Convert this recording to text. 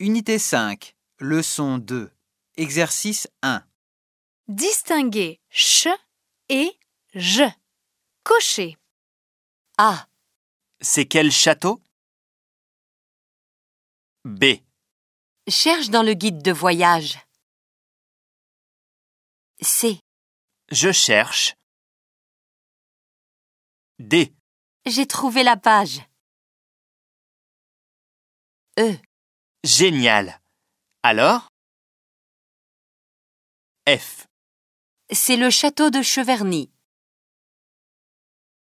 Unité 5, leçon 2, exercice 1. Distinguer ch et je. Cocher. A. C'est quel château? B. Cherche dans le guide de voyage. C. Je cherche. D. J'ai trouvé la page. E. Génial. Alors? F. C'est le château de Cheverny.